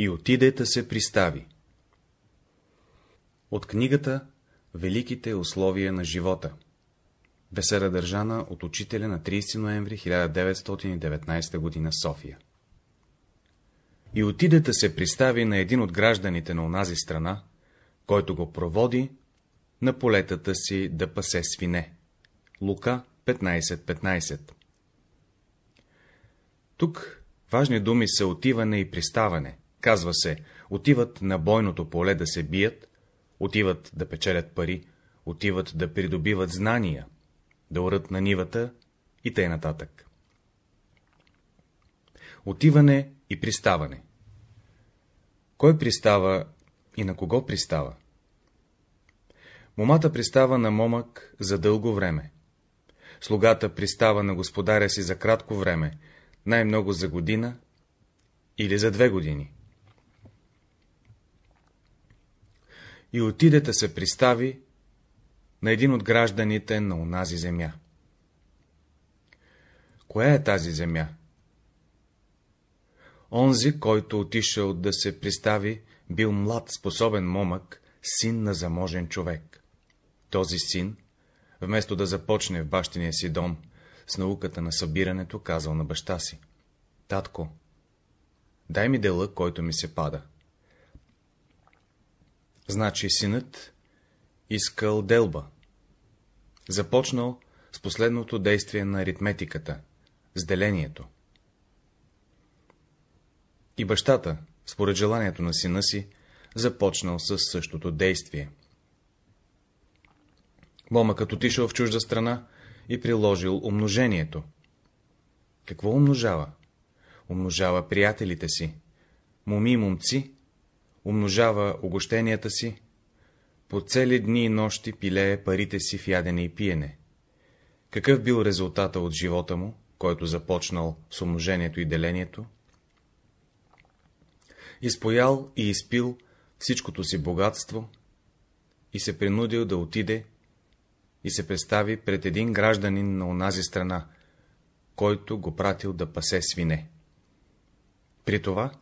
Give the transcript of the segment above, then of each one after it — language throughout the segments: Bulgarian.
и отиде да се пристави. От книгата Великите условия на живота Беседа държана от учителя на 30 ноември 1919 г. София И отиде да се пристави на един от гражданите на онази страна, който го проводи на полетата си да пасе свине. Лука 15.15 15. Тук важни думи са отиване и приставане. Казва се, отиват на бойното поле да се бият, отиват да печелят пари, отиват да придобиват знания, да урат на нивата и нататък. Отиване и приставане Кой пристава и на кого пристава? Момата пристава на момък за дълго време. Слугата пристава на господаря си за кратко време, най-много за година или за две години. И отидете се пристави на един от гражданите на онази земя. Коя е тази земя? Онзи, който отишъл да се пристави, бил млад, способен момък, син на заможен човек. Този син, вместо да започне в бащиния си дом с науката на събирането, казал на баща си. Татко, дай ми дела, който ми се пада. Значи синът искал делба. Започнал с последното действие на аритметиката, с делението. И бащата, според желанието на сина си, започнал с същото действие. Момъкът отишъл в чужда страна и приложил умножението. Какво умножава? Умножава приятелите си. Моми и момци умножава огощенията си, по цели дни и нощи пилее парите си в ядене и пиене. Какъв бил резултата от живота му, който започнал с умножението и делението? Изпоял и изпил всичкото си богатство и се принудил да отиде и се представи пред един гражданин на онази страна, който го пратил да пасе свине. При това,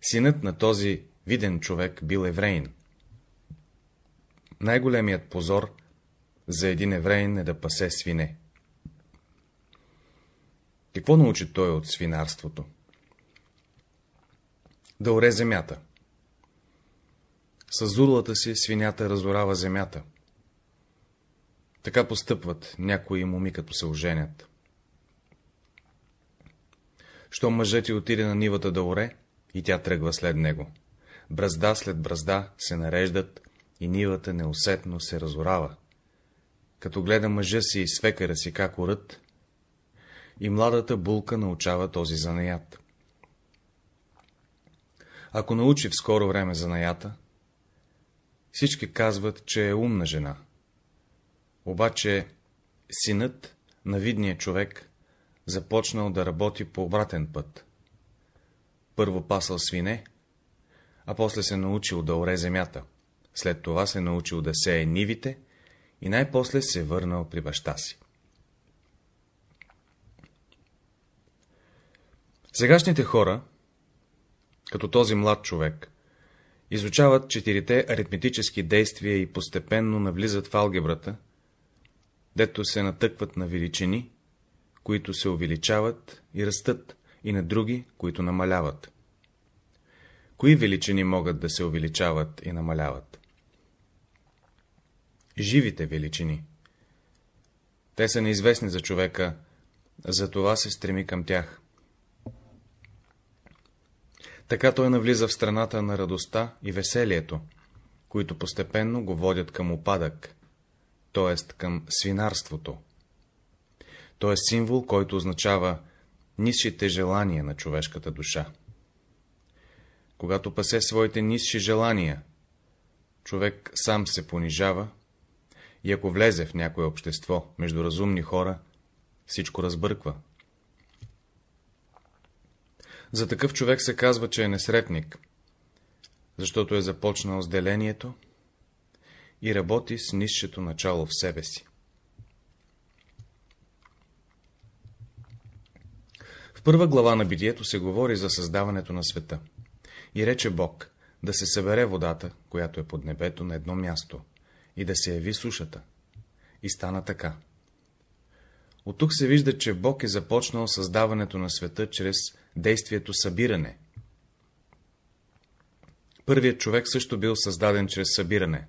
синът на този виден човек бил евреин. Най-големият позор за един евреин е да пасе свине. Какво научи той от свинарството? Да оре земята. С зурлата си свинята разорава земята. Така постъпват някои моми, като се оженят. Що мъжът ти отиде на нивата да оре, и тя тръгва след него. Бразда след бразда се нареждат и нивата неусетно се разорава. Като гледа мъжа си и свекара си как урът, и младата булка научава този занаят. Ако научи в скоро време занаята, всички казват, че е умна жена. Обаче синът на видния човек започнал да работи по обратен път. Първо пасал свине, а после се научил да оре земята. След това се научил да сее нивите и най-после се върнал при баща си. Сегашните хора, като този млад човек, изучават четирите аритметически действия и постепенно навлизат в алгебрата, дето се натъкват на величини, които се увеличават и растат, и на други, които намаляват. Кои величини могат да се увеличават и намаляват? Живите величини. Те са неизвестни за човека, затова се стреми към тях. Така той навлиза в страната на радостта и веселието, които постепенно го водят към опадък, т.е. към свинарството. Той е символ, който означава нисшите желания на човешката душа. Когато пасе своите нисши желания, човек сам се понижава и ако влезе в някое общество между разумни хора, всичко разбърква. За такъв човек се казва, че е несретник, защото е започнал с делението и работи с нисшето начало в себе си. В първа глава на битието се говори за създаването на света. И рече Бог, да се събере водата, която е под небето, на едно място, и да се яви сушата. И стана така. От тук се вижда, че Бог е започнал създаването на света чрез действието събиране. Първият човек също бил създаден чрез събиране.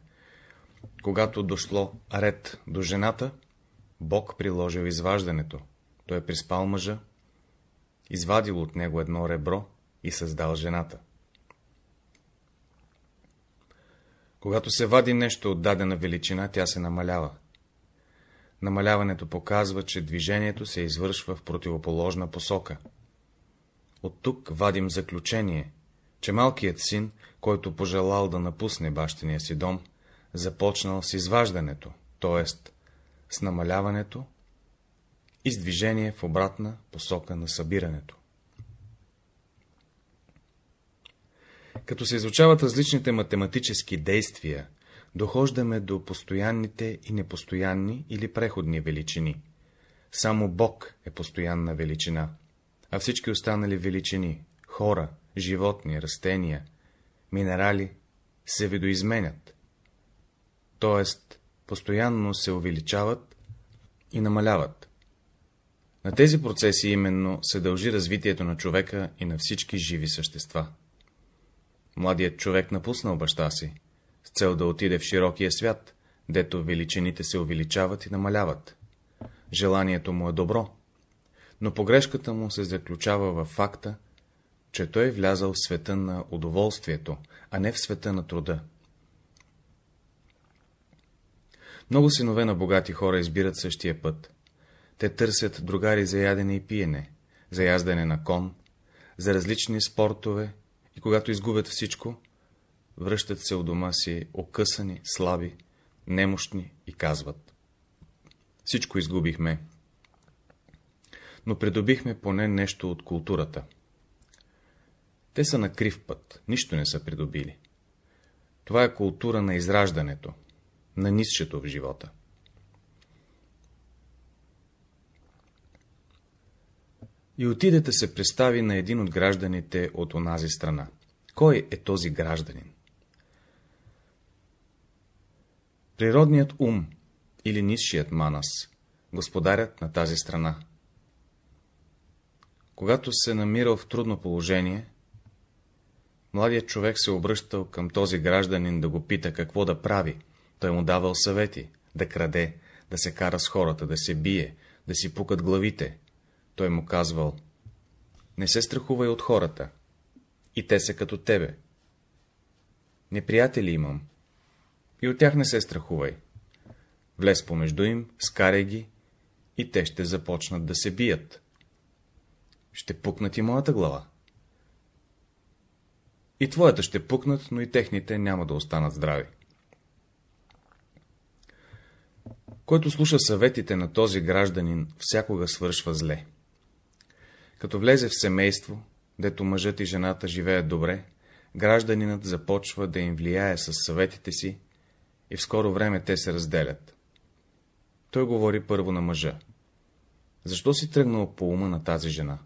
Когато дошло ред до жената, Бог приложил изваждането. Той е приспал мъжа, извадил от него едно ребро и създал жената. Когато се вади нещо от дадена величина, тя се намалява. Намаляването показва, че движението се извършва в противоположна посока. От тук вадим заключение, че малкият син, който пожелал да напусне бащиния си дом, започнал с изваждането, т.е. с намаляването и с движение в обратна посока на събирането. Като се изучават различните математически действия, дохождаме до постоянните и непостоянни или преходни величини. Само Бог е постоянна величина, а всички останали величини — хора, животни, растения, минерали — се видоизменят, т.е. постоянно се увеличават и намаляват. На тези процеси именно се дължи развитието на човека и на всички живи същества. Младият човек напуснал баща си, с цел да отиде в широкия свят, дето величините се увеличават и намаляват. Желанието му е добро, но погрешката му се заключава в факта, че той е влязал в света на удоволствието, а не в света на труда. Много синове на богати хора избират същия път. Те търсят другари за ядене и пиене, за яздене на кон, за различни спортове и когато изгубят всичко, връщат се у дома си окъсани, слаби, немощни и казват. Всичко изгубихме, но придобихме поне нещо от културата. Те са на крив път, нищо не са придобили. Това е култура на израждането, на нисчето в живота. И отидете се представи на един от гражданите от онази страна. Кой е този гражданин? Природният ум или нисшият манас, господарят на тази страна. Когато се намирал в трудно положение, младият човек се обръщал към този гражданин да го пита какво да прави. Той му давал съвети, да краде, да се кара с хората, да се бие, да си пукат главите. Той му казвал, не се страхувай от хората, и те са като тебе. Неприятели имам, и от тях не се страхувай. Влез помежду им, скарай ги, и те ще започнат да се бият. Ще пукнат и моята глава. И твоята ще пукнат, но и техните няма да останат здрави. Който слуша съветите на този гражданин, всякога свършва зле. Като влезе в семейство, дето мъжът и жената живеят добре, гражданинът започва да им влияе с съветите си и в скоро време те се разделят. Той говори първо на мъжа. Защо си тръгнал по ума на тази жена?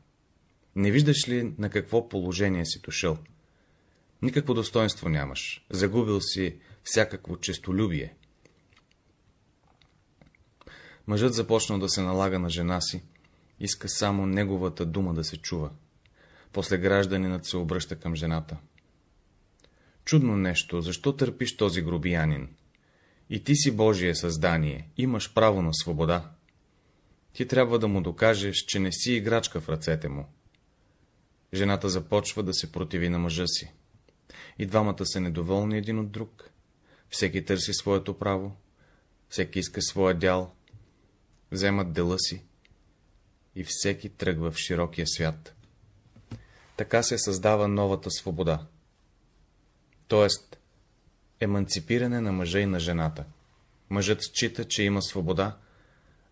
Не виждаш ли на какво положение си дошъл? Никакво достоинство нямаш, загубил си всякакво честолюбие. Мъжът започнал да се налага на жена си, иска само неговата дума да се чува. После гражданинът се обръща към жената. Чудно нещо, защо търпиш този грубиянин? И ти си Божие създание, имаш право на свобода. Ти трябва да му докажеш, че не си играчка в ръцете му. Жената започва да се противи на мъжа си. И двамата са недоволни един от друг. Всеки търси своето право, всеки иска своя дял, вземат дела си и всеки тръгва в широкия свят. Така се създава новата свобода, т.е. еманципиране на мъжа и на жената. Мъжът счита, че има свобода,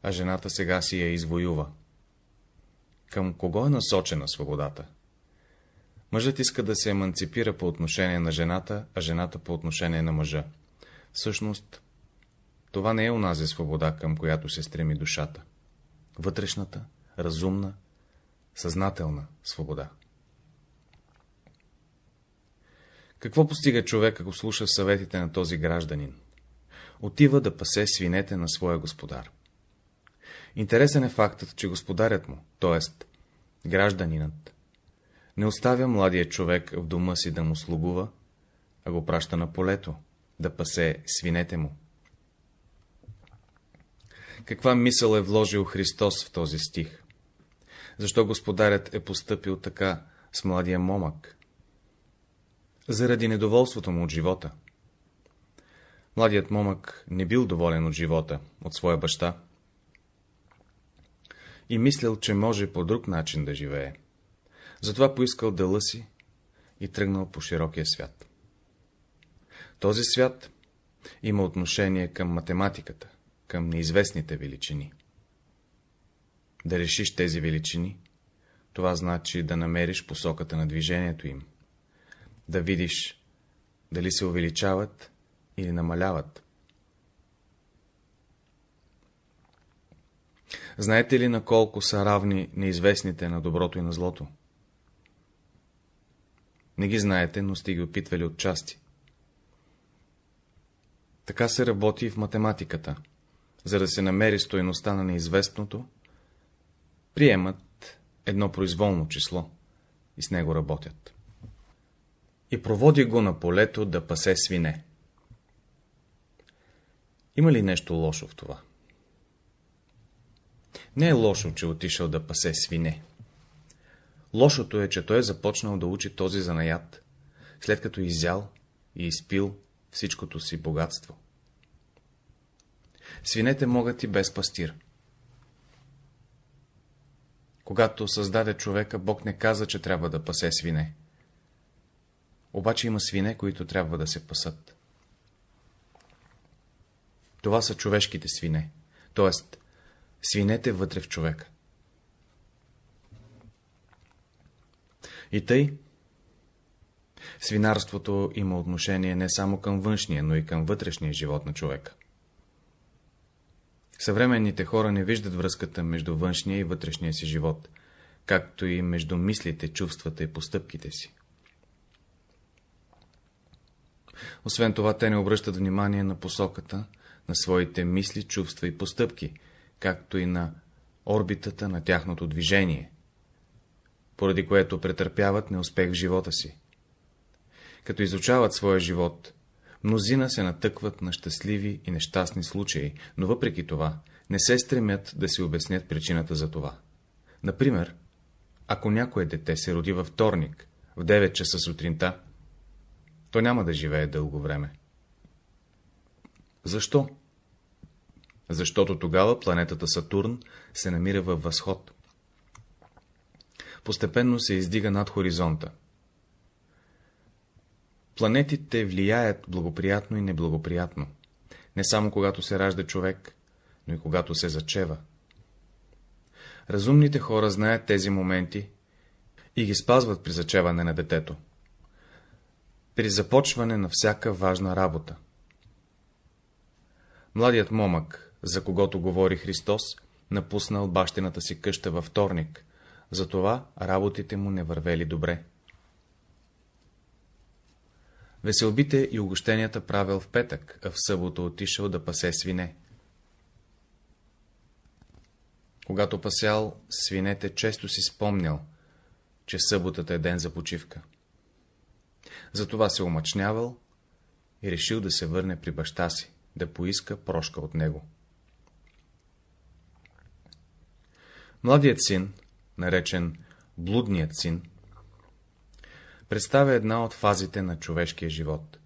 а жената сега си я извоюва. Към кого е насочена свободата? Мъжът иска да се еманципира по отношение на жената, а жената по отношение на мъжа. Всъщност, това не е унази свобода, към която се стреми душата. Вътрешната, разумна, съзнателна свобода. Какво постига човек, ако слуша съветите на този гражданин? Отива да пасе свинете на своя господар. Интересен е фактът, че господарят му, т.е. гражданинът, не оставя младия човек в дома си да му слугува, а го праща на полето, да пасе свинете му. Каква мисъл е вложил Христос в този стих? Защо господарят е поступил така с младия момък? Заради недоволството му от живота. Младият момък не бил доволен от живота, от своя баща. И мислял, че може по друг начин да живее. Затова поискал дъла си и тръгнал по широкия свят. Този свят има отношение към математиката, към неизвестните величини. Да решиш тези величини, това значи да намериш посоката на движението им, да видиш дали се увеличават или намаляват. Знаете ли на колко са равни неизвестните на доброто и на злото? Не ги знаете, но сте ги опитвали от части. Така се работи и в математиката. За да се намери стоеността на неизвестното, приемат едно произволно число и с него работят. И проводи го на полето да пасе свине. Има ли нещо лошо в това? Не е лошо, че отишъл да пасе свине. Лошото е, че той е започнал да учи този занаят, след като изял и изпил всичкото си богатство. Свинете могат и без пастир. Когато създаде човека, Бог не каза, че трябва да пасе свине. Обаче има свине, които трябва да се пасат. Това са човешките свине, т.е. свинете вътре в човека. И тъй, свинарството има отношение не само към външния, но и към вътрешния живот на човека. Съвременните хора не виждат връзката между външния и вътрешния си живот, както и между мислите, чувствата и постъпките си. Освен това, те не обръщат внимание на посоката на своите мисли, чувства и постъпки, както и на орбитата на тяхното движение, поради което претърпяват неуспех в живота си. Като изучават своя живот, мнозина се натъкват на щастливи и нещастни случаи, но въпреки това не се стремят да си обяснят причината за това. Например, ако някое дете се роди във вторник, в 9 часа сутринта, то няма да живее дълго време. Защо? Защото тогава планетата Сатурн се намира във възход. Постепенно се издига над хоризонта. Планетите влияят благоприятно и неблагоприятно, не само когато се ражда човек, но и когато се зачева. Разумните хора знаят тези моменти и ги спазват при зачеване на детето. При започване на всяка важна работа. Младият момък, за когото говори Христос, напуснал бащината си къща във вторник, затова работите му не вървели добре. Веселбите и угощенията правил в петък, а в събота отишъл да пасе свине. Когато пасял свинете, често си спомнял, че съботата е ден за почивка. Затова се омъчнявал и решил да се върне при баща си, да поиска прошка от него. Младият син, наречен блудният син, представя една от фазите на човешкия живот.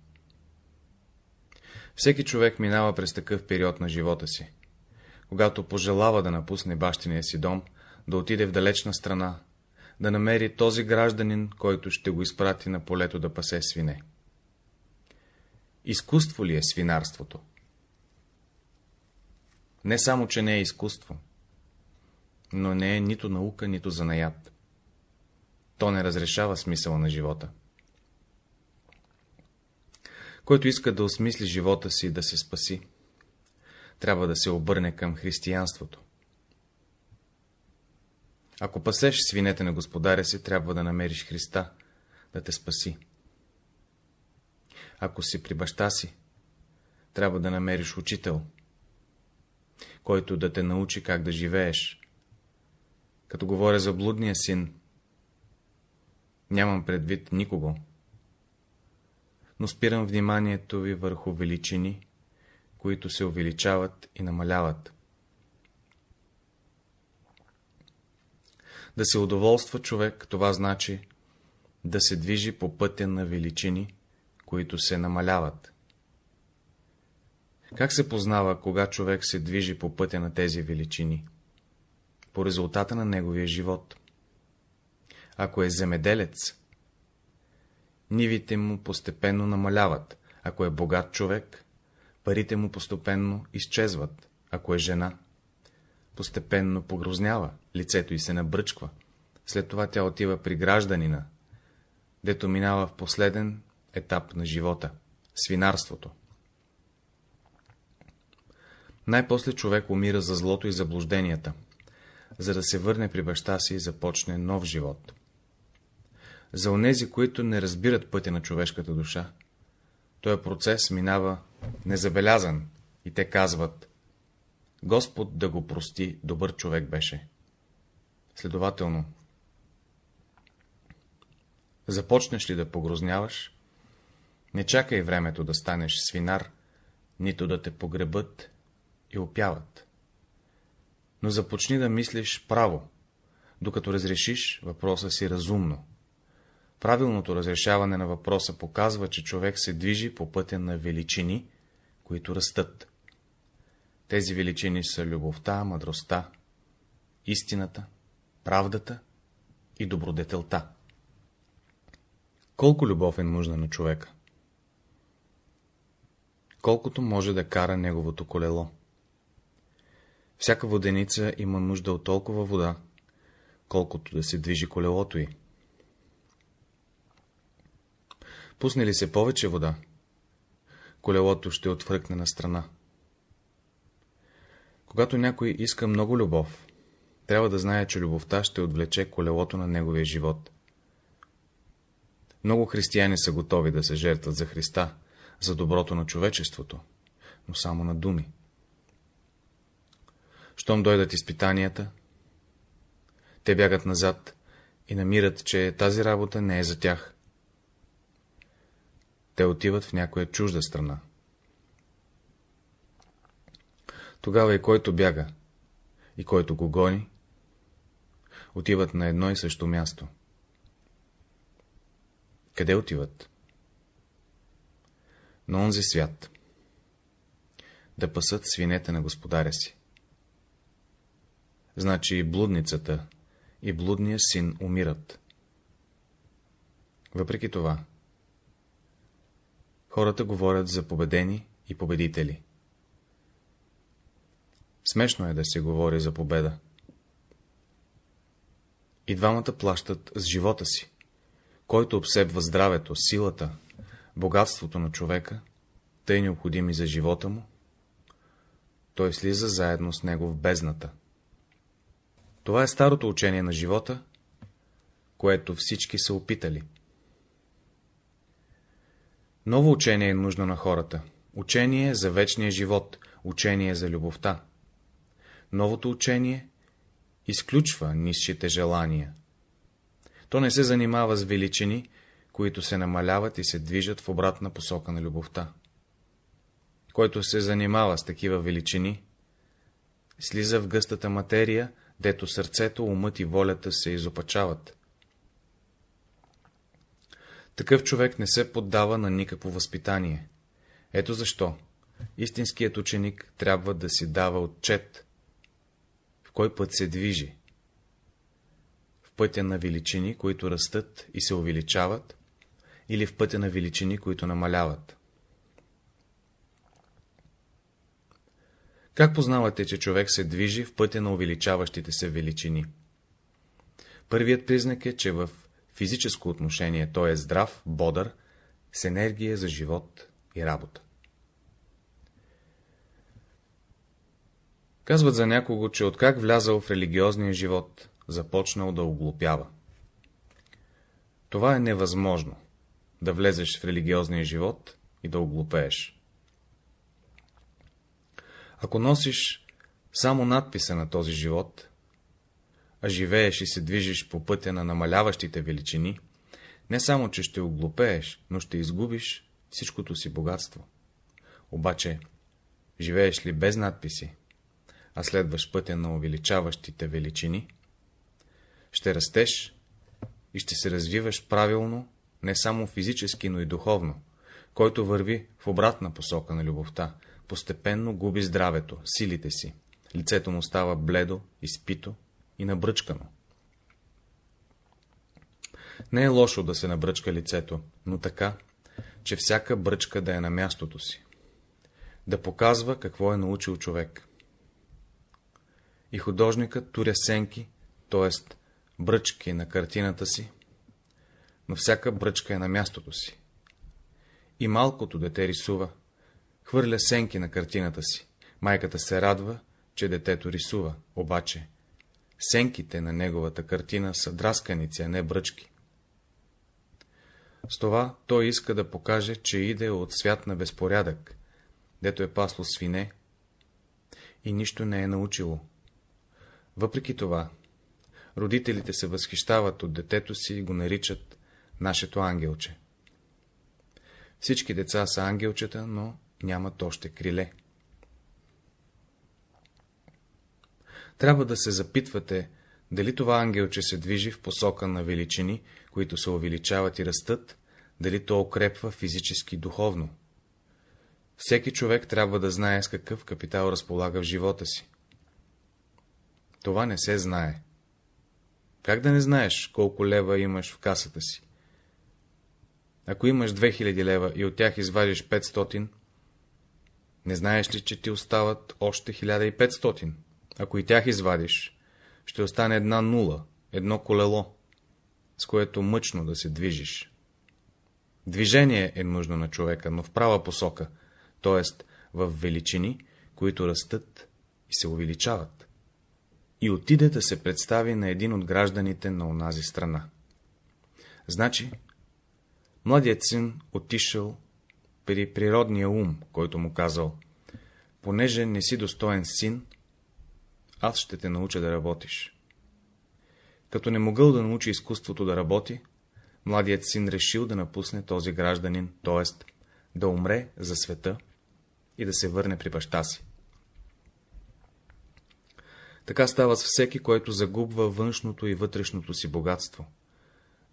Всеки човек минава през такъв период на живота си, когато пожелава да напусне бащиния си дом, да отиде в далечна страна, да намери този гражданин, който ще го изпрати на полето да пасе свине. Изкуство ли е свинарството? Не само, че не е изкуство, но не е нито наука, нито занаят. То не разрешава смисъла на живота. Който иска да осмисли живота си да се спаси, трябва да се обърне към християнството. Ако пасеш свинете на господаря си, трябва да намериш Христа, да те спаси. Ако си при баща си, трябва да намериш учител, който да те научи как да живееш. Като говоря за блудния син, нямам предвид никого, но спирам вниманието ви върху величини, които се увеличават и намаляват. Да се удоволства човек, това значи да се движи по пътя на величини, които се намаляват. Как се познава, кога човек се движи по пътя на тези величини? По резултата на неговия живот. Ако е земеделец, нивите му постепенно намаляват, ако е богат човек, парите му постепенно изчезват, ако е жена, постепенно погрознява, лицето й се набръчква, след това тя отива при гражданина, дето минава в последен етап на живота — свинарството. Най-после човек умира за злото и заблужденията, за да се върне при баща си и започне нов живот. За онези, които не разбират пътя на човешката душа, този процес минава незабелязан и те казват Господ да го прости, добър човек беше. Следователно, започнеш ли да погрозняваш, не чакай времето да станеш свинар, нито да те погребат и опяват. Но започни да мислиш право, докато разрешиш въпроса си разумно. Правилното разрешаване на въпроса показва, че човек се движи по пътя на величини, които растат. Тези величини са любовта, мъдростта, истината, правдата и добродетелта. Колко любов е нужна на човека? Колкото може да кара неговото колело. Всяка воденица има нужда от толкова вода, колкото да се движи колелото й. Пусне ли се повече вода, колелото ще отвръкне на страна. Когато някой иска много любов, трябва да знае, че любовта ще отвлече колелото на неговия живот. Много християни са готови да се жертват за Христа, за доброто на човечеството, но само на думи. Щом дойдат изпитанията, те бягат назад и намират, че тази работа не е за тях. Те отиват в някоя чужда страна. Тогава и който бяга, и който го гони, отиват на едно и също място. Къде отиват? На онзи свят. Да пасат свинете на господаря си. Значи и блудницата, и блудния син умират. Въпреки това, хората говорят за победени и победители. Смешно е да се говори за победа. И двамата плащат с живота си, който обсебва здравето, силата, богатството на човека, тъй необходими за живота му, той слиза заедно с него в бездната. Това е старото учение на живота, което всички са опитали. Ново учение е нужно на хората. Учение за вечния живот, учение за любовта. Новото учение изключва низшите желания. То не се занимава с величини, които се намаляват и се движат в обратна посока на любовта. Който се занимава с такива величини, слиза в гъстата материя, дето сърцето, умът и волята се изопачават. Такъв човек не се поддава на никакво възпитание. Ето защо истинският ученик трябва да си дава отчет, в кой път се движи. В пътя на величини, които растат и се увеличават, или в пътя на величини, които намаляват. Как познавате, че човек се движи в пътя на увеличаващите се величини? Първият признак е, че в физическо отношение той е здрав, бодър, с енергия за живот и работа. Казват за някого, че откак влязал в религиозния живот, започнал да оглупява. Това е невъзможно, да влезеш в религиозния живот, и да оглупееш. Ако носиш само надписа на този живот, а живееш и се движиш по пътя на намаляващите величини, не само, че ще оглупееш, но ще изгубиш всичкото си богатство. Обаче, живееш ли без надписи, а следваш пътя на увеличаващите величини, ще растеш и ще се развиваш правилно, не само физически, но и духовно, който върви в обратна посока на любовта, постепенно губи здравето, силите си, лицето му става бледо, изпито и набръчкано. Не е лошо да се набръчка лицето, но така, че всяка бръчка да е на мястото си. Да показва какво е научил човек. И художникът туря сенки, т.е. бръчки на картината си, но всяка бръчка е на мястото си. И малкото дете рисува, хвърля сенки на картината си. Майката се радва, че детето рисува, обаче сенките на неговата картина са драсканици, а не бръчки. С това той иска да покаже, че иде от свят на безпорядък, дето е пасло свине и нищо не е научило. Въпреки това, родителите се възхищават от детето си и го наричат нашето ангелче. Всички деца са ангелчета, но нямат още криле. Трябва да се запитвате, дали това ангелче се движи в посока на величини, които се увеличават и растат, дали то укрепва физически и духовно. Всеки човек трябва да знае с какъв капитал разполага в живота си. Това не се знае. Как да не знаеш колко лева имаш в касата си? Ако имаш 2000 лева и от тях извадиш 500, не знаеш ли, че ти остават още 1500? Ако и тях извадиш, ще остане една нула, едно колело, с което мъчно да се движиш. Движение е нужно на човека, но в права посока, т.е. в величини, които растат и се увеличават. И отиде да се представи на един от гражданите на онази страна. Значи, младият син отишъл при природния ум, който му казал, понеже не си достоен син, аз ще те науча да работиш. Като не могъл да научи изкуството да работи, младият син решил да напусне този гражданин, т.е. да умре за света и да се върне при баща си. Така става с всеки, който загубва външното и вътрешното си богатство,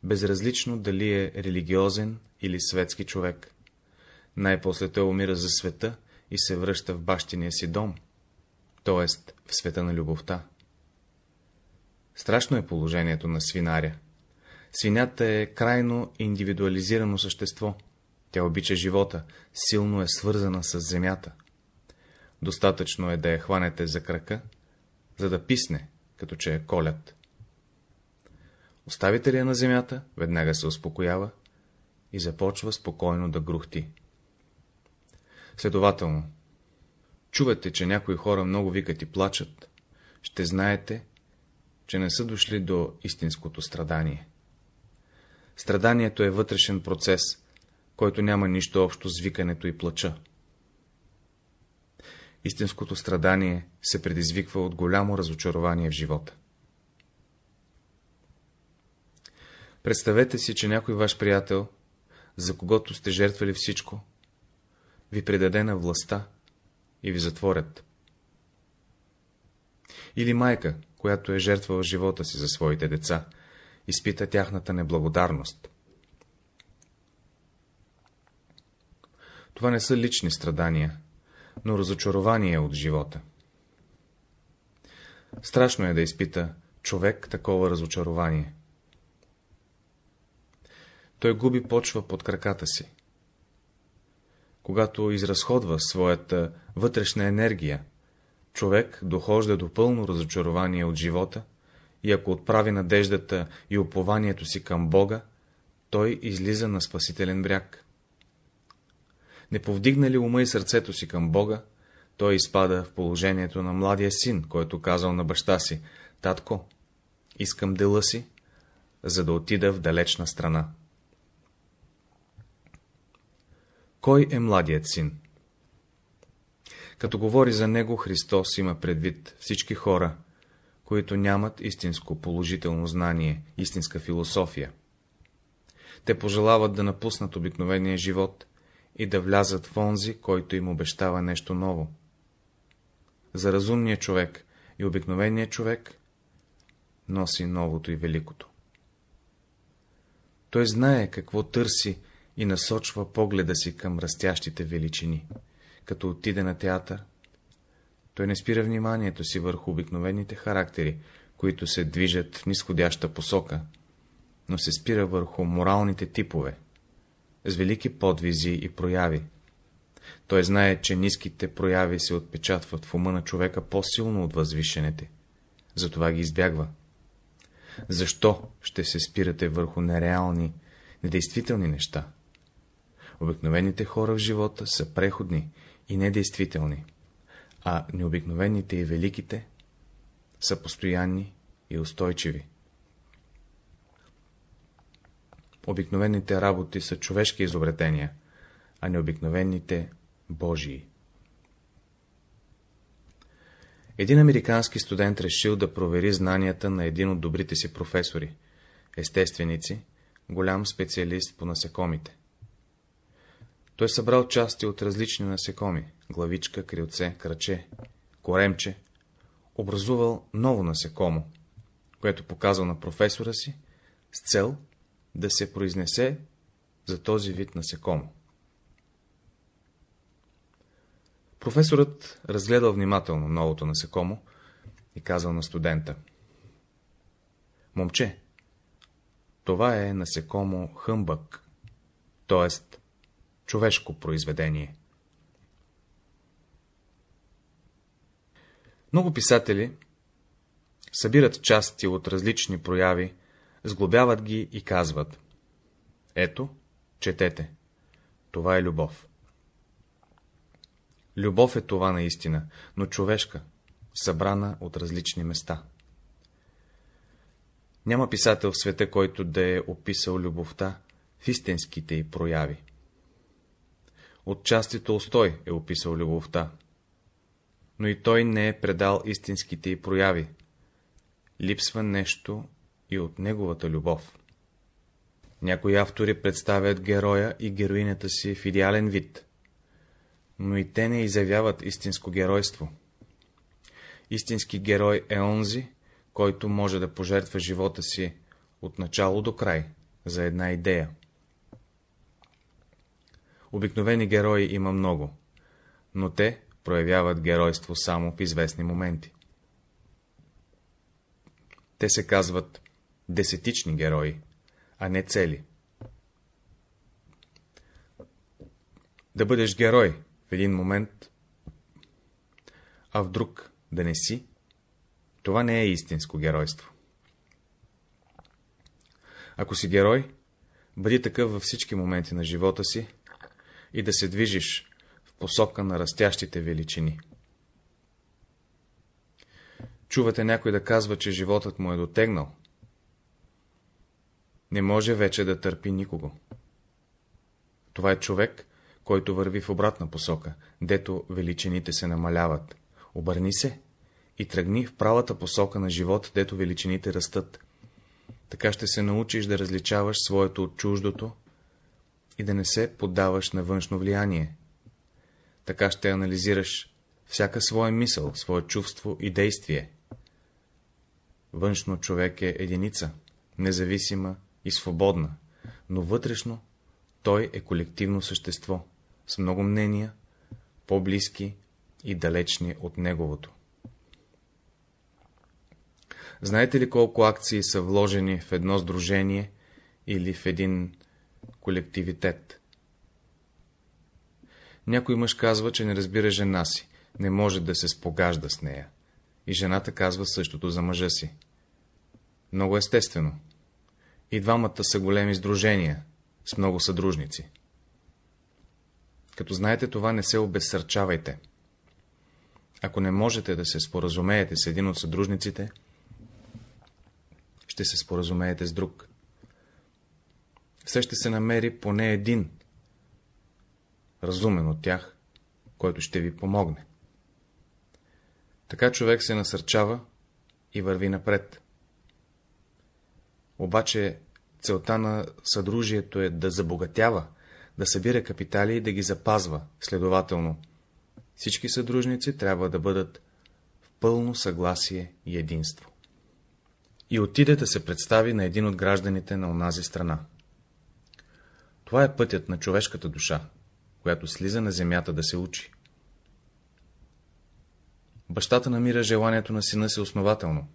безразлично дали е религиозен или светски човек. Най-после той умира за света и се връща в бащиния си дом, т.е. в света на любовта. Страшно е положението на свинаря. Свинята е крайно индивидуализирано същество. Тя обича живота, силно е свързана с земята. Достатъчно е да я хванете за крака, за да писне, като че е колят. Оставите ли я на земята, веднага се успокоява и започва спокойно да грухти. Следователно, чувате, че някои хора много викат и плачат, ще знаете, че не са дошли до истинското страдание. Страданието е вътрешен процес, който няма нищо общо с викането и плача. Истинското страдание се предизвиква от голямо разочарование в живота. Представете си, че някой ваш приятел, за когото сте жертвали всичко, ви предаде на властта и ви затворят. Или майка, която е жертвала живота си за своите деца, изпита тяхната неблагодарност. Това не са лични страдания, но разочарование от живота. Страшно е да изпита човек такова разочарование. Той губи почва под краката си. Когато изразходва своята вътрешна енергия, човек дохожда до пълно разочарование от живота и ако отправи надеждата и упованието си към Бога, той излиза на спасителен бряг. Не повдигна ли ума и сърцето си към Бога, той изпада в положението на младия син, който казал на баща си, татко, искам дела си, за да отида в далечна страна. Кой е младият син? Като говори за него, Христос има предвид всички хора, които нямат истинско положително знание, истинска философия. Те пожелават да напуснат обикновения живот и да влязат в онзи, който им обещава нещо ново. За разумния човек и обикновения човек носи новото и великото. Той знае какво търси и насочва погледа си към растящите величини. Като отиде на театър, той не спира вниманието си върху обикновените характери, които се движат в нисходяща посока, но се спира върху моралните типове, с велики подвизи и прояви. Той знае, че ниските прояви се отпечатват в ума на човека по-силно от възвишените, затова ги избягва. Защо ще се спирате върху нереални, недействителни неща? Обикновените хора в живота са преходни и недействителни, а необикновените и великите са постоянни и устойчиви. Обикновените работи са човешки изобретения, а необикновените — Божии. Един американски студент решил да провери знанията на един от добрите си професори, естественици, голям специалист по насекомите. Той събрал части от различни насекоми — главичка, крилце, краче, коремче, образувал ново насекомо, което показал на професора си с цел да се произнесе за този вид насекомо. Професорът разгледал внимателно новото насекомо и казал на студента. Момче, това е насекомо хъмбък, т.е. човешко произведение. Много писатели събират части от различни прояви, сглобяват ги и казват. Ето, четете. Това е любов. Любов е това наистина, но човешка, събрана от различни места. Няма писател в света, който да е описал любовта в истинските й прояви. Отчасти Толстой е описал любовта, но и той не е предал истинските й прояви. Липсва нещо и от неговата любов. Някои автори представят героя и героинята си в идеален вид, но и те не изявяват истинско геройство. Истински герой е онзи, който може да пожертва живота си от начало до край за една идея. Обикновени герои има много, но те проявяват геройство само в известни моменти. Те се казват десетични герои, а не цели. Да бъдеш герой в един момент, а в друг да не си, това не е истинско геройство. Ако си герой, бъди такъв във всички моменти на живота си и да се движиш в посока на растящите величини. Чувате някой да казва, че животът му е дотегнал. Не може вече да търпи никого. Това е човек, който върви в обратна посока, дето величините се намаляват. Обърни се и тръгни в правата посока на живот, дето величините растат. Така ще се научиш да различаваш своето от чуждото и да не се поддаваш на външно влияние. Така ще анализираш всяка своя мисъл, свое чувство и действие. Външно човек е единица, независима и свободна, но вътрешно той е колективно същество, с много мнения, по-близки и далечни от неговото. Знаете ли колко акции са вложени в едно сдружение или в един колективитет? Някой мъж казва, че не разбира жена си, не може да се спогажда с нея. И жената казва същото за мъжа си. Много естествено. И двамата са големи сдружения, с много съдружници. Като знаете това, не се обезсърчавайте. Ако не можете да се споразумеете с един от съдружниците, ще се споразумеете с друг. Все ще се намери поне един, разумен от тях, който ще ви помогне. Така човек се насърчава и върви напред. Обаче целта на съдружието е да забогатява, да събира капитали и да ги запазва, следователно. Всички съдружници трябва да бъдат в пълно съгласие и единство. И отиде да се представи на един от гражданите на онази страна. Това е пътят на човешката душа, която слиза на земята да се учи. Бащата намира желанието на сина си основателно.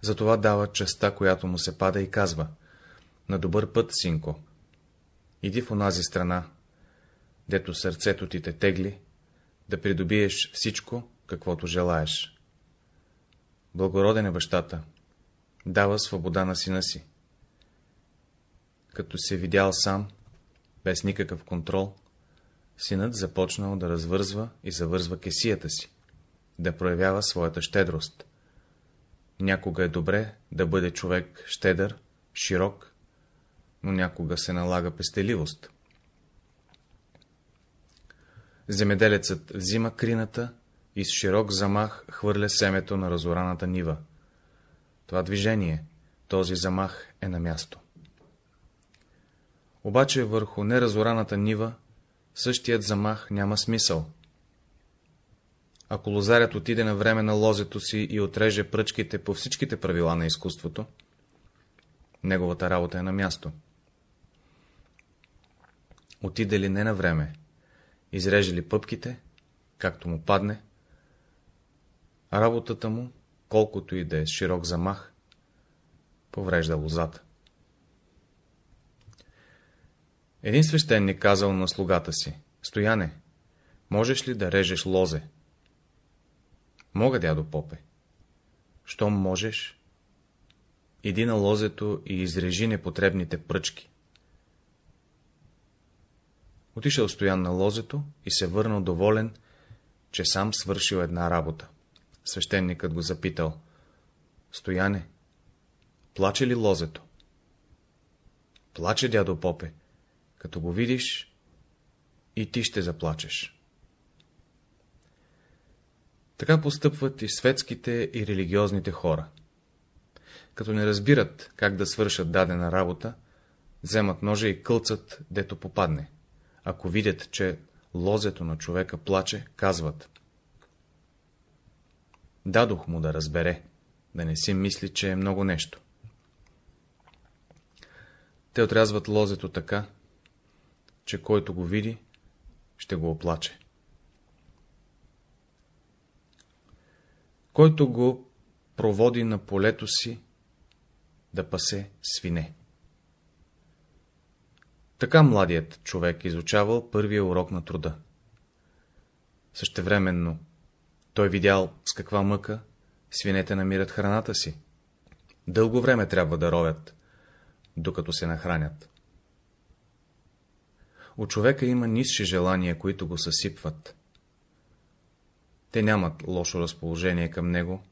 Затова дава частта, която му се пада и казва — на добър път, синко. Иди в онази страна, дето сърцето ти те тегли, да придобиеш всичко, каквото желаеш. Благороден е бащата, дава свобода на сина си. Като се видял сам, без никакъв контрол, синът започнал да развързва и завързва кесията си, да проявява своята щедрост. Някога е добре да бъде човек щедър, широк, но някога се налага пестеливост. Земеделецът взима крината и с широк замах хвърля семето на разораната нива. Това движение, този замах е на място. Обаче върху неразораната нива същият замах няма смисъл. Ако лозарят отиде на време на лозето си и отреже пръчките по всичките правила на изкуството, неговата работа е на място. Отиде ли не на време, изреже ли пъпките, както му падне, работата му, колкото и да е широк замах, поврежда лозата. Един свещеник казал на слугата си, Стояне, можеш ли да режеш лозе? Мога, дядо попе. Щом можеш, иди на лозето и изрежи непотребните пръчки. Отишъл Стоян на лозето и се върнал доволен, че сам свършил една работа. Свещеникът го запитал. Стояне, плаче ли лозето? Плаче, дядо попе. Като го видиш, и ти ще заплачеш. Така постъпват и светските и религиозните хора. Като не разбират как да свършат дадена работа, вземат ножа и кълцат, дето попадне. Ако видят, че лозето на човека плаче, казват. Дадох му да разбере, да не си мисли, че е много нещо. Те отрязват лозето така, че който го види, ще го оплаче. Който го проводи на полето си да пасе свине. Така младият човек изучавал първия урок на труда. Същевременно той видял с каква мъка свинете намират храната си. Дълго време трябва да ровят, докато се нахранят. У човека има нисши желания, които го съсипват. Те нямат лошо разположение към него,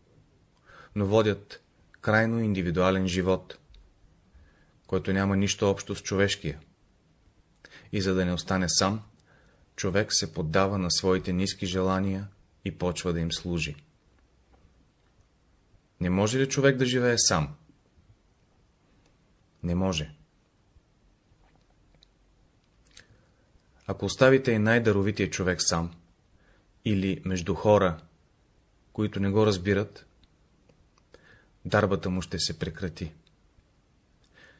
но водят крайно индивидуален живот, който няма нищо общо с човешкия. И за да не остане сам, човек се поддава на своите ниски желания и почва да им служи. Не може ли човек да живее сам? Не може. Ако оставите и най-даровития човек сам, или между хора, които не го разбират, дарбата му ще се прекрати.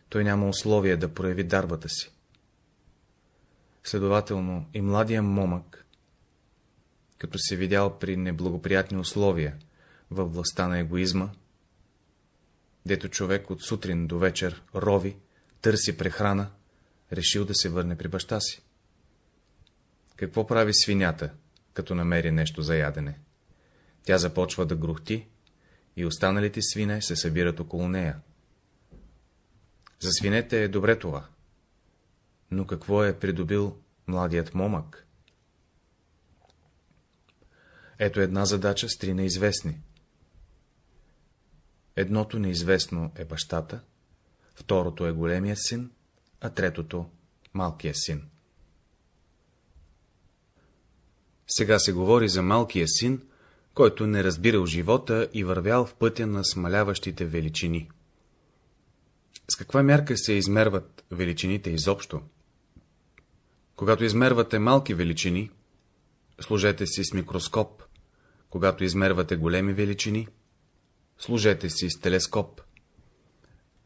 Той няма условие да прояви дарбата си. Следователно и младия момък, като се видял при неблагоприятни условия във властта на егоизма, дето човек от сутрин до вечер рови, търси прехрана, решил да се върне при баща си. Какво прави свинята, като намери нещо за ядене? Тя започва да грухти и останалите свине се събират около нея. За свинете е добре това. Но какво е придобил младият момък? Ето една задача с три неизвестни. Едното неизвестно е бащата, второто е големия син, а третото — малкия син. Сега се говори за малкия син, който не разбирал живота и вървял в пътя на смаляващите величини. С каква мярка се измерват величините изобщо? Когато измервате малки величини, служете си с микроскоп. Когато измервате големи величини, служете си с телескоп.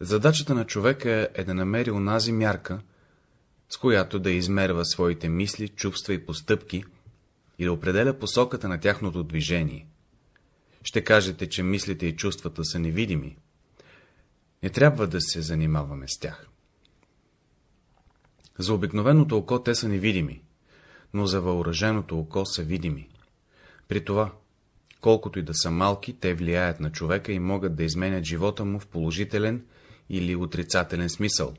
Задачата на човека е да намери онази мярка, с която да измерва своите мисли, чувства и постъпки и да определя посоката на тяхното движение. Ще кажете, че мислите и чувствата са невидими. Не трябва да се занимаваме с тях. За обикновеното око те са невидими, но за въоръженото око са видими. При това, колкото и да са малки, те влияят на човека и могат да изменят живота му в положителен или отрицателен смисъл.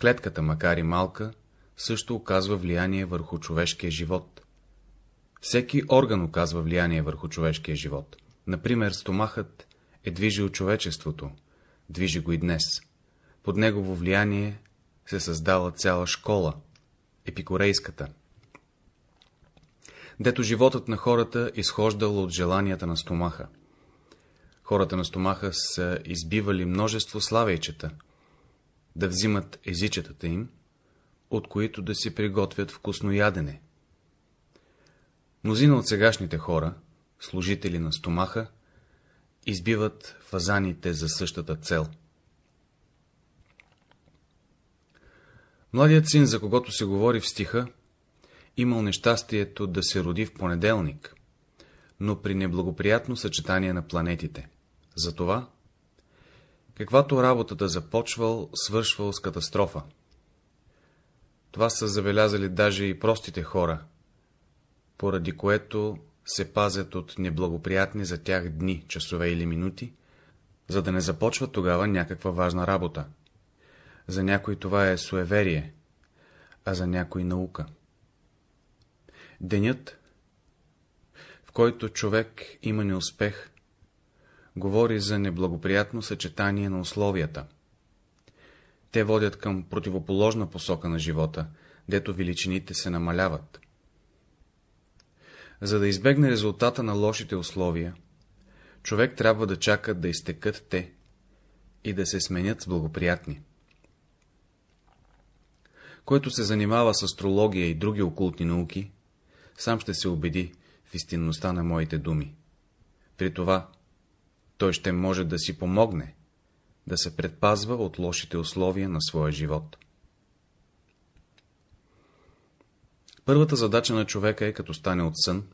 Клетката, макар и малка, също оказва влияние върху човешкия живот. Всеки орган оказва влияние върху човешкия живот. Например, стомахът е движил човечеството, движи го и днес. Под негово влияние се създала цяла школа, епикорейската, дето животът на хората изхождал от желанията на стомаха. Хората на стомаха са избивали множество славейчета, да взимат езичетата им, от които да си приготвят вкусно ядене. Мнозина от сегашните хора, служители на стомаха, избиват фазаните за същата цел. Младият син, за когото се говори в стиха, имал нещастието да се роди в понеделник, но при неблагоприятно съчетание на планетите. Затова, каквато работата започвал, свършвал с катастрофа. Това са забелязали даже и простите хора, поради което се пазят от неблагоприятни за тях дни, часове или минути, за да не започва тогава някаква важна работа. За някой това е суеверие, а за някой наука. Денят, в който човек има неуспех, говори за неблагоприятно съчетание на условията. Те водят към противоположна посока на живота, дето величините се намаляват. За да избегне резултата на лошите условия, човек трябва да чака да изтекат те и да се сменят с благоприятни. Който се занимава с астрология и други окултни науки, сам ще се убеди в истинността на моите думи. При това той ще може да си помогне, да се предпазва от лошите условия на своя живот. Първата задача на човека е, като стане от сън,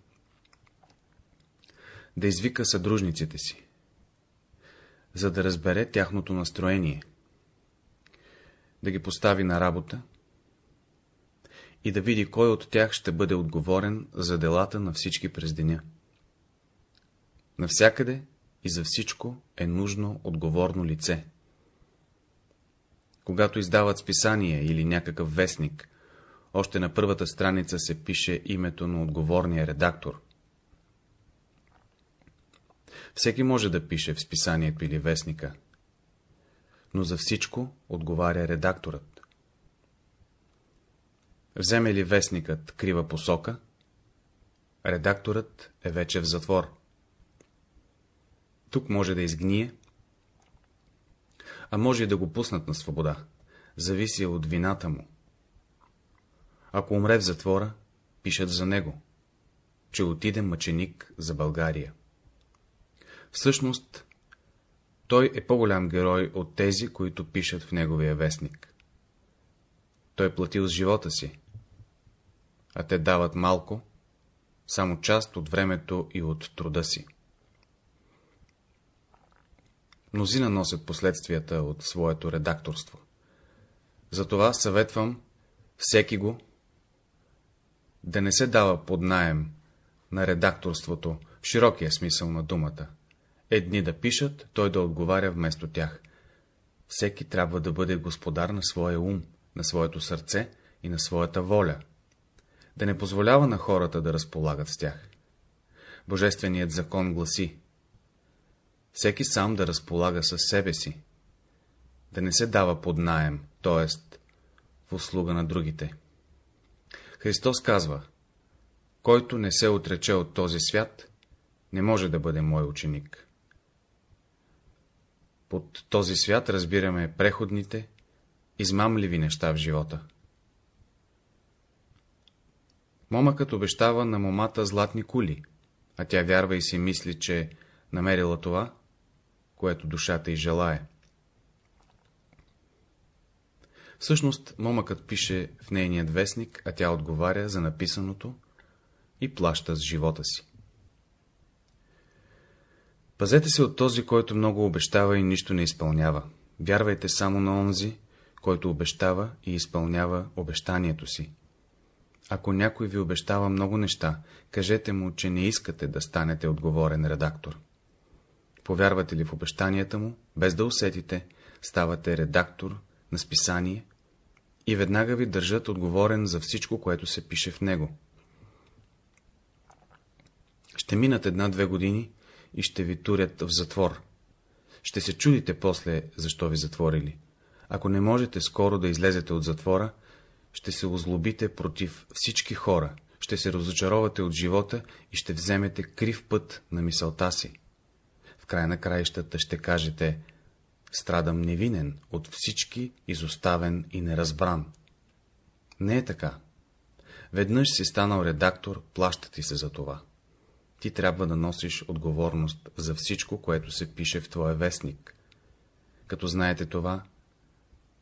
да извика съдружниците си, за да разбере тяхното настроение, да ги постави на работа и да види кой от тях ще бъде отговорен за делата на всички през деня. Навсякъде и за всичко е нужно отговорно лице. Когато издават списание или някакъв вестник, още на първата страница се пише името на отговорния редактор. Всеки може да пише в списанието или вестника, но за всичко отговаря редакторът. Вземе ли вестникът крива посока, редакторът е вече в затвор. Тук може да изгние, а може и да го пуснат на свобода. Зависи от вината му. Ако умре в затвора, пишат за него, че отиде мъченик за България. Всъщност, той е по-голям герой от тези, които пишат в неговия вестник. Той е платил с живота си, а те дават малко, само част от времето и от труда си. Мнозина носят последствията от своето редакторство. Затова съветвам всеки го да не се дава под наем на редакторството в широкия смисъл на думата. Едни да пишат, той да отговаря вместо тях. Всеки трябва да бъде господар на своя ум, на своето сърце и на своята воля, да не позволява на хората да разполагат с тях. Божественият закон гласи всеки сам да разполага със себе си, да не се дава под наем, т.е. в услуга на другите. Христос казва, Който не се отрече от този свят, не може да бъде мой ученик. Под този свят разбираме преходните, измамливи неща в живота. Момъкът обещава на момата златни кули, а тя вярва и си мисли, че намерила това, което душата й желае. Всъщност, момъкът пише в нейният вестник, а тя отговаря за написаното и плаща с живота си. Пазете се от този, който много обещава и нищо не изпълнява. Вярвайте само на онзи, който обещава и изпълнява обещанието си. Ако някой ви обещава много неща, кажете му, че не искате да станете отговорен редактор. Повярвате ли в обещанията му, без да усетите, ставате редактор на списание и веднага ви държат отговорен за всичко, което се пише в него. Ще минат една-две години и ще ви турят в затвор. Ще се чудите после, защо ви затворили. Ако не можете скоро да излезете от затвора, ще се озлобите против всички хора, ще се разочаровате от живота и ще вземете крив път на мисълта си. В край на краищата ще кажете страдам невинен, от всички изоставен и неразбран. Не е така. Веднъж си станал редактор, плаща ти се за това. Ти трябва да носиш отговорност за всичко, което се пише в твоя вестник. Като знаете това,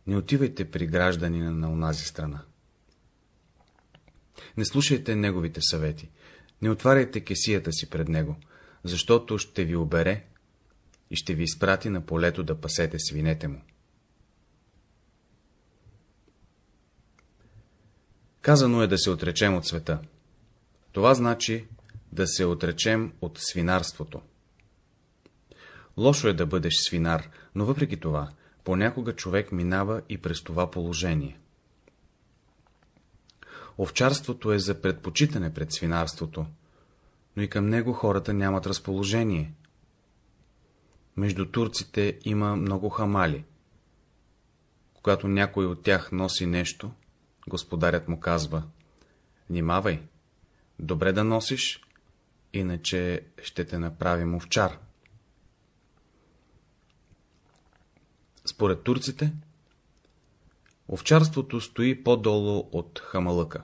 не отивайте при гражданина на онази страна. Не слушайте неговите съвети, не отваряйте кесията си пред него, защото ще ви обере и ще ви изпрати на полето да пасете свинете му. Казано е да се отречем от света. Това значи да се отречем от свинарството. Лошо е да бъдеш свинар, но въпреки това, понякога човек минава и през това положение. Овчарството е за предпочитане пред свинарството, но и към него хората нямат разположение. Между турците има много хамали. Когато някой от тях носи нещо, господарят му казва, внимавай, добре да носиш, иначе ще те направим овчар. Според турците, овчарството стои по-долу от хамалъка.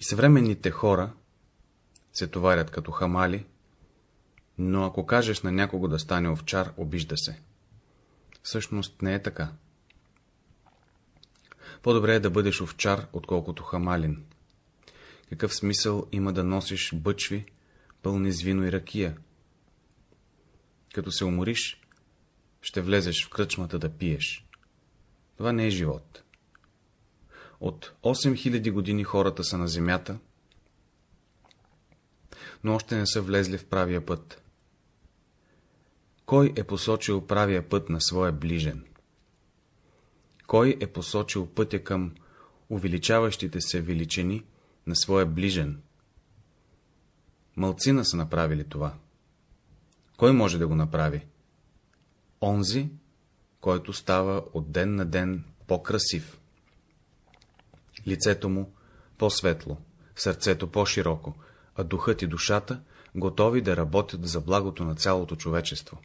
И съвременните хора се товарят като хамали, но ако кажеш на някого да стане овчар, обижда се. Всъщност не е така. По-добре е да бъдеш овчар, отколкото хамалин. Какъв смисъл има да носиш бъчви, пълни с вино и ракия? Като се умориш, ще влезеш в кръчмата да пиеш. Това не е живот. От 8000 години хората са на земята, но още не са влезли в правия път. Кой е посочил правия път на своя ближен? Кой е посочил пътя към увеличаващите се величини на своя ближен? Мълцина са направили това. Кой може да го направи? Онзи, който става от ден на ден по-красив. Лицето му по-светло, сърцето по-широко, а духът и душата готови да работят за благото на цялото човечество.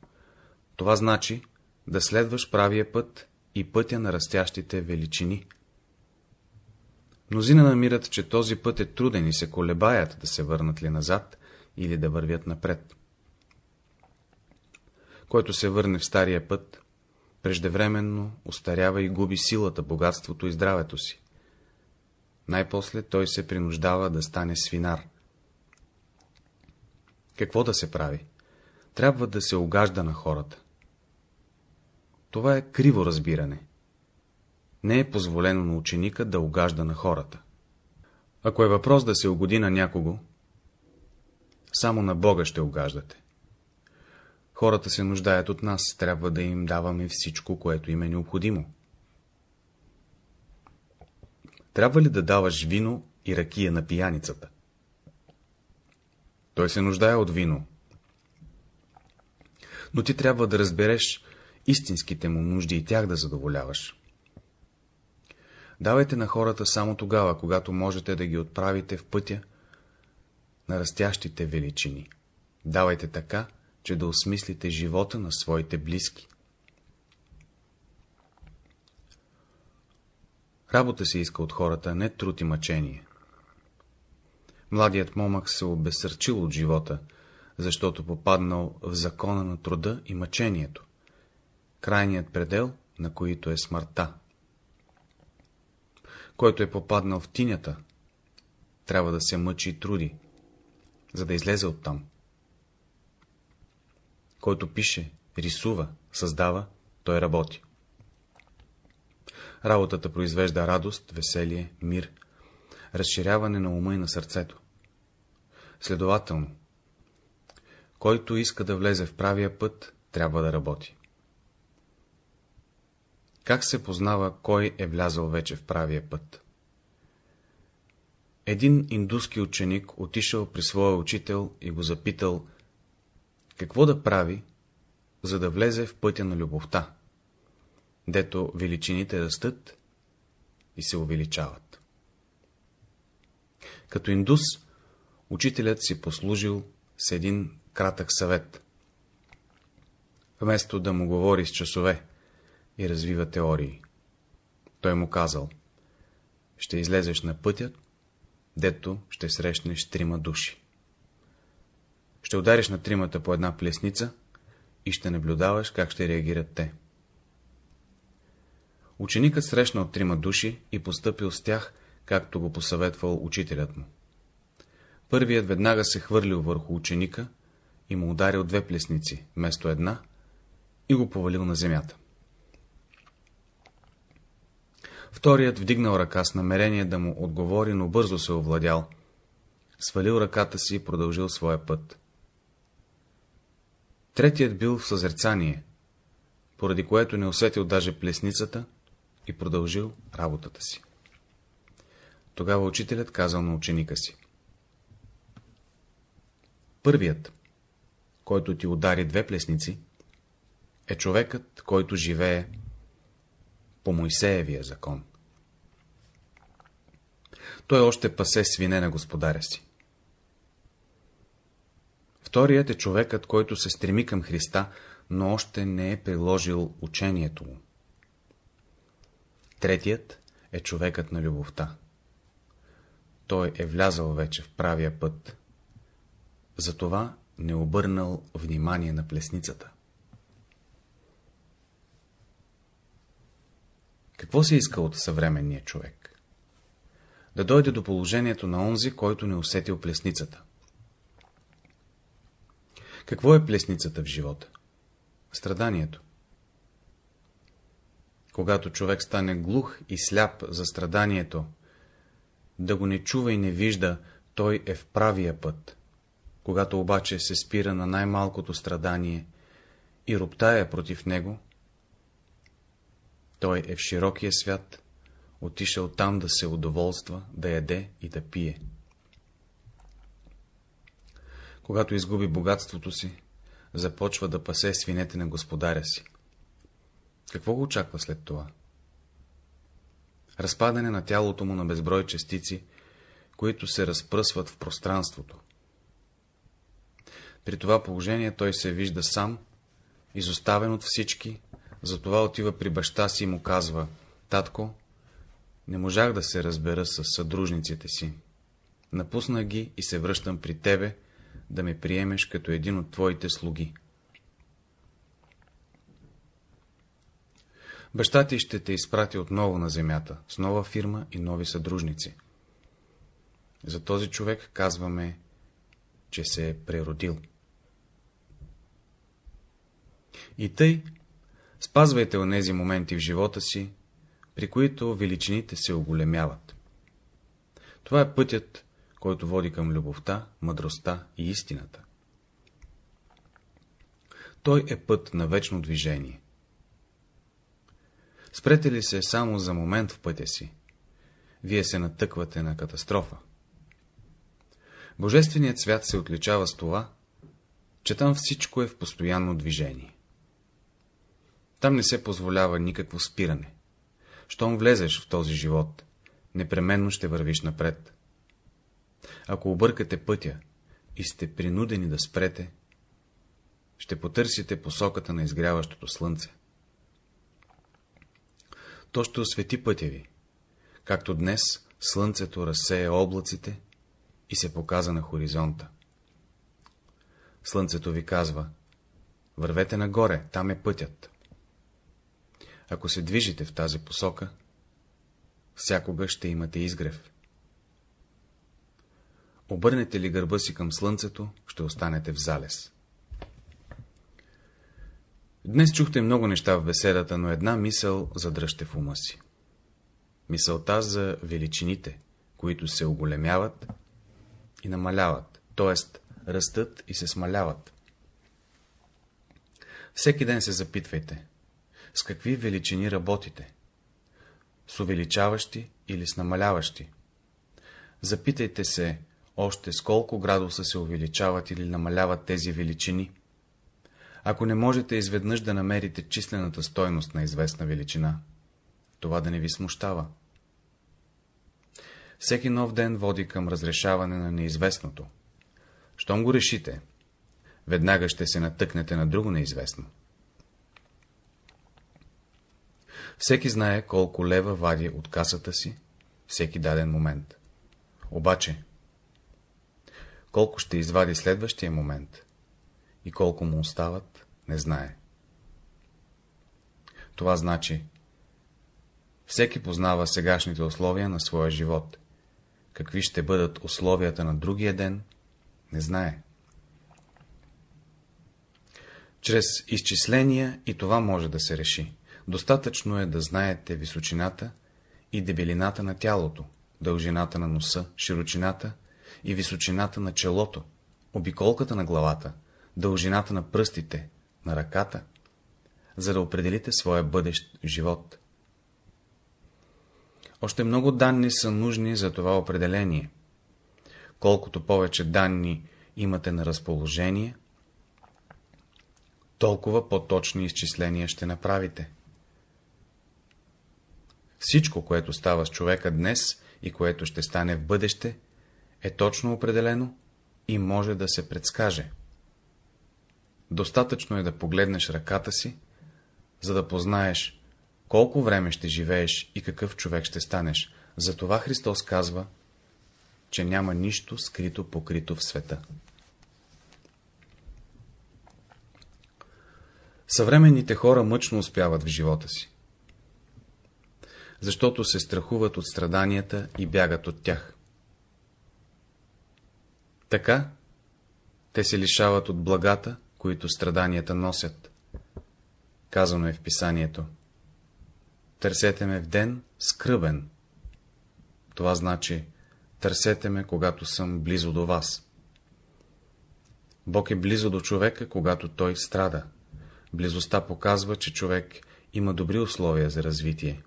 Това значи да следваш правия път и пътя на растящите величини. Мнозина намират, че този път е труден и се колебаят да се върнат ли назад или да вървят напред. Който се върне в стария път, преждевременно устарява и губи силата, богатството и здравето си. Най-после той се принуждава да стане свинар. Какво да се прави? Трябва да се огажда на хората. Това е криво разбиране. Не е позволено на ученика да огажда на хората. Ако е въпрос да се угоди на някого, само на Бога ще огаждате. Хората се нуждаят от нас, трябва да им даваме всичко, което им е необходимо. Трябва ли да даваш вино и ракия на пияницата? Той се нуждае от вино. Но ти трябва да разбереш истинските му нужди и тях да задоволяваш. Давайте на хората само тогава, когато можете да ги отправите в пътя на растящите величини. Давайте така, че да осмислите живота на своите близки. Работа се иска от хората, не труд и мъчение. Младият момък се обесърчил от живота, защото попаднал в закона на труда и мъчението, крайният предел, на които е смъртта. Който е попаднал в тинята, трябва да се мъчи и труди, за да излезе оттам. Който пише, рисува, създава, той работи. Работата произвежда радост, веселие, мир, разширяване на ума и на сърцето. Следователно, който иска да влезе в правия път, трябва да работи. Как се познава, кой е влязъл вече в правия път? Един индуски ученик отишъл при своя учител и го запитал, какво да прави, за да влезе в пътя на любовта, дето величините растат и се увеличават. Като индус, учителят си послужил с един кратък съвет. Вместо да му говори с часове и развива теории, той му казал, ще излезеш на пътя, дето ще срещнеш трима души. Ще удариш на тримата по една плесница и ще наблюдаваш как ще реагират те. Ученикът срещнал трима души и постъпил с тях, както го посъветвал учителят му. Първият веднага се хвърлил върху ученика и му ударил две плесници, вместо една, и го повалил на земята. Вторият вдигнал ръка с намерение да му отговори, но бързо се овладял. Свалил ръката си и продължил своя път. Третият бил в съзерцание, поради което не усетил даже плесницата и продължил работата си. Тогава учителят казал на ученика си. Първият, който ти удари две плесници, е човекът, който живее по Моисеевия закон. Той още пасе свине на господаря си. Вторият е човекът, който се стреми към Христа, но още не е приложил учението му. Третият е човекът на любовта. Той е влязал вече в правия път. Затова не обърнал внимание на плесницата. Какво се иска от съвременния човек? Да дойде до положението на онзи, който не усетил плесницата. Какво е плесницата в живота? Страданието. Когато човек стане глух и сляп за страданието, да го не чува и не вижда, той е в правия път. Когато обаче се спира на най-малкото страдание и роптая против него, той е в широкия свят, отишъл там да се удоволства, да яде и да пие. Когато изгуби богатството си, започва да пасе свинете на господаря си. Какво го очаква след това? Разпадане на тялото му на безброй частици, които се разпръсват в пространството. При това положение той се вижда сам, изоставен от всички, затова отива при баща си и му казва, татко, не можах да се разбера с съдружниците си. Напусна ги и се връщам при тебе, да ме приемеш като един от твоите слуги. Баща ти ще те изпрати отново на земята, с нова фирма и нови съдружници. За този човек казваме, че се е преродил. И тъй, спазвайте онези моменти в живота си, при които величините се оголемяват. Това е пътят, който води към любовта, мъдростта и истината. Той е път на вечно движение. Спрете ли се само за момент в пътя си, вие се натъквате на катастрофа. Божественият свят се отличава с това, че там всичко е в постоянно движение. Там не се позволява никакво спиране. Щом влезеш в този живот, непременно ще вървиш напред. Ако объркате пътя и сте принудени да спрете, ще потърсите посоката на изгряващото слънце. То ще освети пътя ви, както днес слънцето разсея облаците и се показа на хоризонта. Слънцето ви казва, вървете нагоре, там е пътят. Ако се движите в тази посока, всякога ще имате изгрев. Обърнете ли гърба си към слънцето, ще останете в залез. Днес чухте много неща в беседата, но една мисъл задръжте в ума си. Мисълта за величините, които се оголемяват и намаляват, т.е. растат и се смаляват. Всеки ден се запитвайте, с какви величини работите? С увеличаващи или с намаляващи? Запитайте се, още с колко градуса се увеличават или намаляват тези величини. Ако не можете изведнъж да намерите числената стойност на известна величина, това да не ви смущава. Всеки нов ден води към разрешаване на неизвестното. Щом го решите, веднага ще се натъкнете на друго неизвестно. Всеки знае колко лева вади от касата си всеки даден момент. Обаче, колко ще извади следващия момент и колко му остават, не знае. Това значи, всеки познава сегашните условия на своя живот. Какви ще бъдат условията на другия ден, не знае. Чрез изчисления и това може да се реши. Достатъчно е да знаете височината и дебелината на тялото, дължината на носа, широчината и височината на челото, обиколката на главата, дължината на пръстите, на ръката, за да определите своя бъдещ живот. Още много данни са нужни за това определение. Колкото повече данни имате на разположение, толкова по-точни изчисления ще направите. Всичко, което става с човека днес и което ще стане в бъдеще, е точно определено и може да се предскаже. Достатъчно е да погледнеш ръката си, за да познаеш колко време ще живееш и какъв човек ще станеш. Затова Христос казва, че няма нищо скрито покрито в света. Съвременните хора мъчно успяват в живота си защото се страхуват от страданията и бягат от тях. Така, те се лишават от благата, които страданията носят. Казано е в писанието. Търсете ме в ден скръбен. Това значи, търсете ме, когато съм близо до вас. Бог е близо до човека, когато той страда. Близостта показва, че човек има добри условия за развитие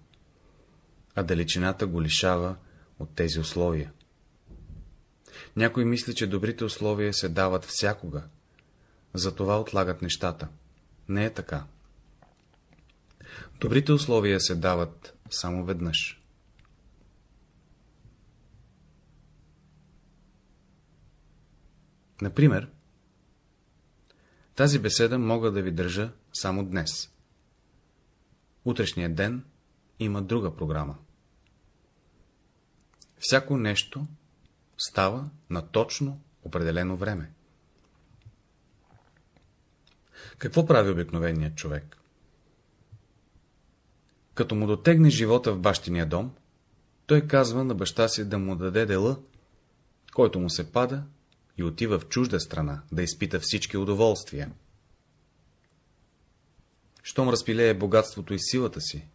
а далечината го лишава от тези условия. Някой мисли, че добрите условия се дават всякога, затова отлагат нещата. Не е така. Добрите условия се дават само веднъж. Например, тази беседа мога да ви държа само днес. Утрешния ден има друга програма. Всяко нещо става на точно определено време. Какво прави обикновеният човек? Като му дотегне живота в бащиния дом, той казва на баща си да му даде дела, който му се пада и отива в чужда страна, да изпита всички удоволствия. Щом разпилее богатството и силата си,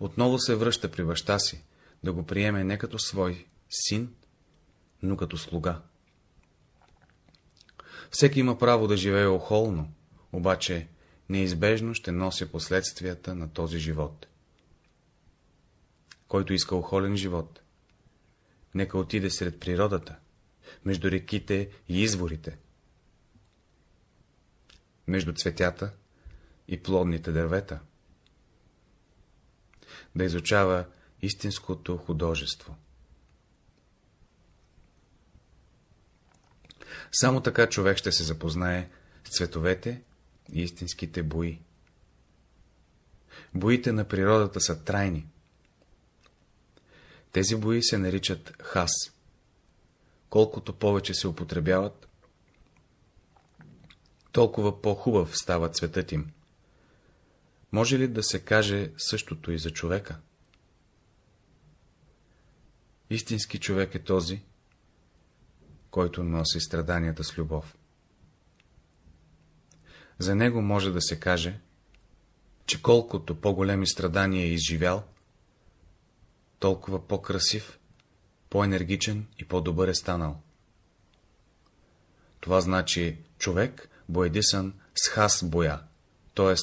отново се връща при баща си, да го приеме не като свой син, но като слуга. Всеки има право да живее охолно, обаче неизбежно ще нося последствията на този живот. Който иска охолен живот, нека отиде сред природата, между реките и изворите, между цветята и плодните дървета. да изучава истинското художество. Само така човек ще се запознае с цветовете истинските бои. Боите на природата са трайни. Тези бои се наричат хас. Колкото повече се употребяват, толкова по-хубав става цветът им. Може ли да се каже същото и за човека? Истински човек е този, който носи страданията с любов. За него може да се каже, че колкото по-големи страдания е изживял, толкова по-красив, по-енергичен и по-добър е станал. Това значи човек боедисан с хас боя, т.е.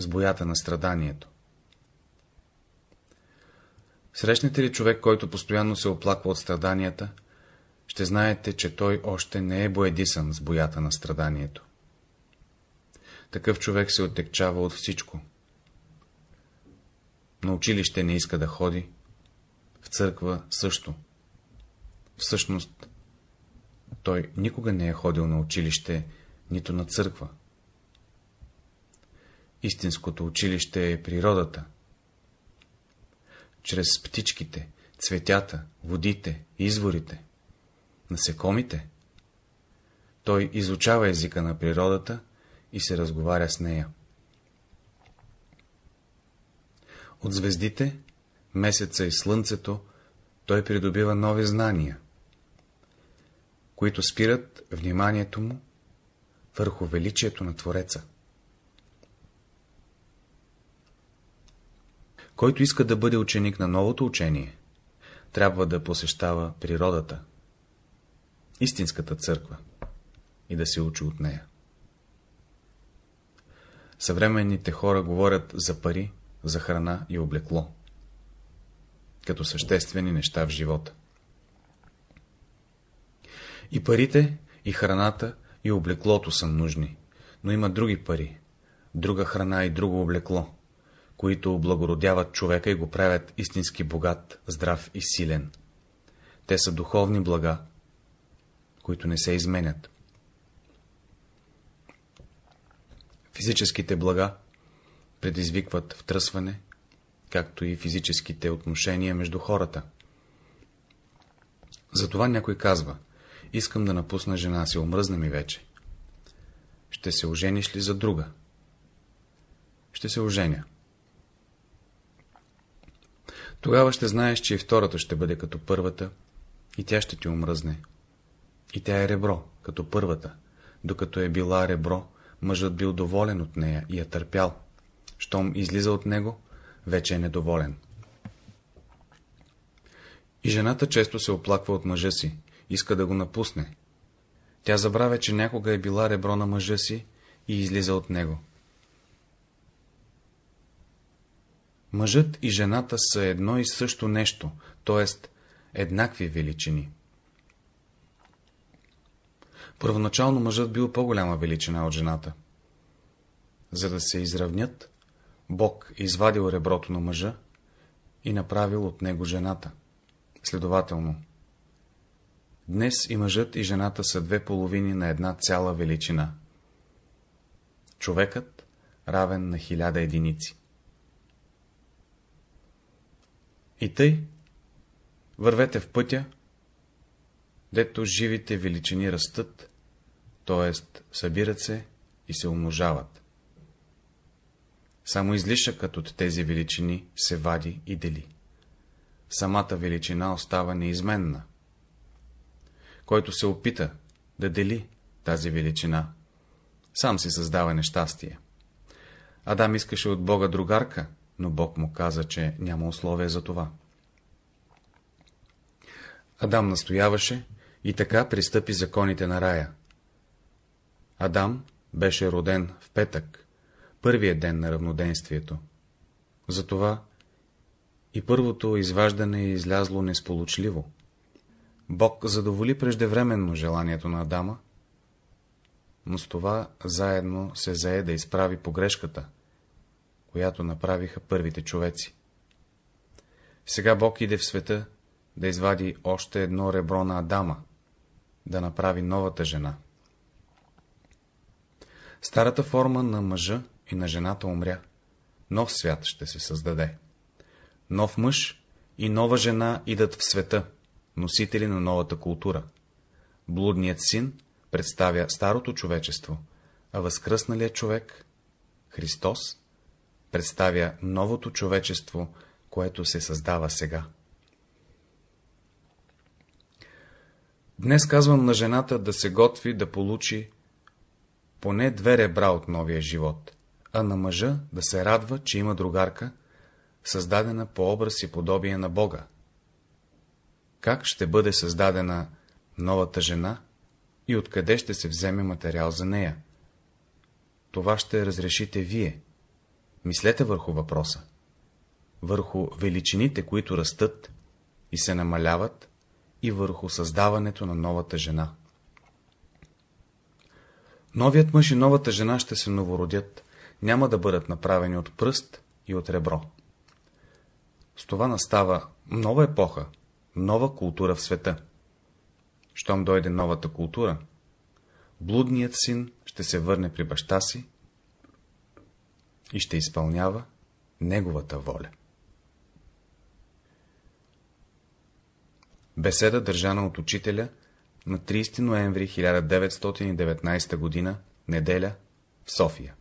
с боята на страданието. Срещнете ли човек, който постоянно се оплаква от страданията, ще знаете, че той още не е боедисан с боята на страданието. Такъв човек се отекчава от всичко. На училище не иска да ходи, в църква също. Всъщност, той никога не е ходил на училище, нито на църква. Истинското училище е природата. Чрез птичките, цветята, водите, изворите, насекомите, той изучава езика на природата и се разговаря с нея. От звездите, месеца и слънцето той придобива нови знания, които спират вниманието му върху величието на Твореца. Който иска да бъде ученик на новото учение, трябва да посещава природата, истинската църква и да се учи от нея. Съвременните хора говорят за пари, за храна и облекло, като съществени неща в живота. И парите, и храната, и облеклото са нужни, но има други пари, друга храна и друго облекло, които облагородяват човека и го правят истински богат, здрав и силен. Те са духовни блага, които не се изменят. Физическите блага предизвикват втръсване, както и физическите отношения между хората. Затова някой казва, искам да напусна жена си, омръзна ми вече. Ще се ожениш ли за друга? Ще се оженя. Тогава ще знаеш, че и втората ще бъде като първата и тя ще ти омръзне. И тя е ребро, като първата. Докато е била ребро, мъжът бил доволен от нея и я търпял. Щом излиза от него, вече е недоволен. И жената често се оплаква от мъжа си, иска да го напусне. Тя забравя, че някога е била ребро на мъжа си и излиза от него. Мъжът и жената са едно и също нещо, т.е. еднакви величини. Първоначално мъжът бил по-голяма величина от жената. За да се изравнят, Бог извадил реброто на мъжа и направил от него жената. Следователно, днес и мъжът и жената са две половини на една цяла величина. Човекът равен на хиляда единици. И тъй, вървете в пътя, дето живите величини растат, т.е. събират се и се умножават. Само излишъкът от тези величини се вади и дели. Самата величина остава неизменна. Който се опита да дели тази величина, сам си създава нещастие. Адам искаше от Бога другарка, но Бог му каза, че няма условие за това. Адам настояваше и така пристъпи законите на рая. Адам беше роден в петък, първия ден на равноденствието. Затова и първото изваждане е излязло несполучливо. Бог задоволи преждевременно желанието на Адама, но с това заедно се зае да изправи погрешката, която направиха първите човеци. Сега Бог иде в света да извади още едно ребро на Адама, да направи новата жена. Старата форма на мъжа и на жената умря. Нов свят ще се създаде. Нов мъж и нова жена идат в света, носители на новата култура. Блудният син представя старото човечество, а възкръсналият човек, Христос, представя новото човечество, което се създава сега. Днес казвам на жената да се готви да получи поне две ребра от новия живот, а на мъжа да се радва, че има другарка, създадена по образ и подобие на Бога. Как ще бъде създадена новата жена и откъде ще се вземе материал за нея? Това ще разрешите вие. Мислете върху въпроса. Върху величините, които растат и се намаляват, и върху създаването на новата жена. Новият мъж и новата жена ще се новородят, няма да бъдат направени от пръст и от ребро. С това настава нова епоха, нова култура в света. Щом дойде новата култура, блудният син ще се върне при баща си и ще изпълнява неговата воля. Беседа държана от учителя на 30 ноември 1919 г. неделя в София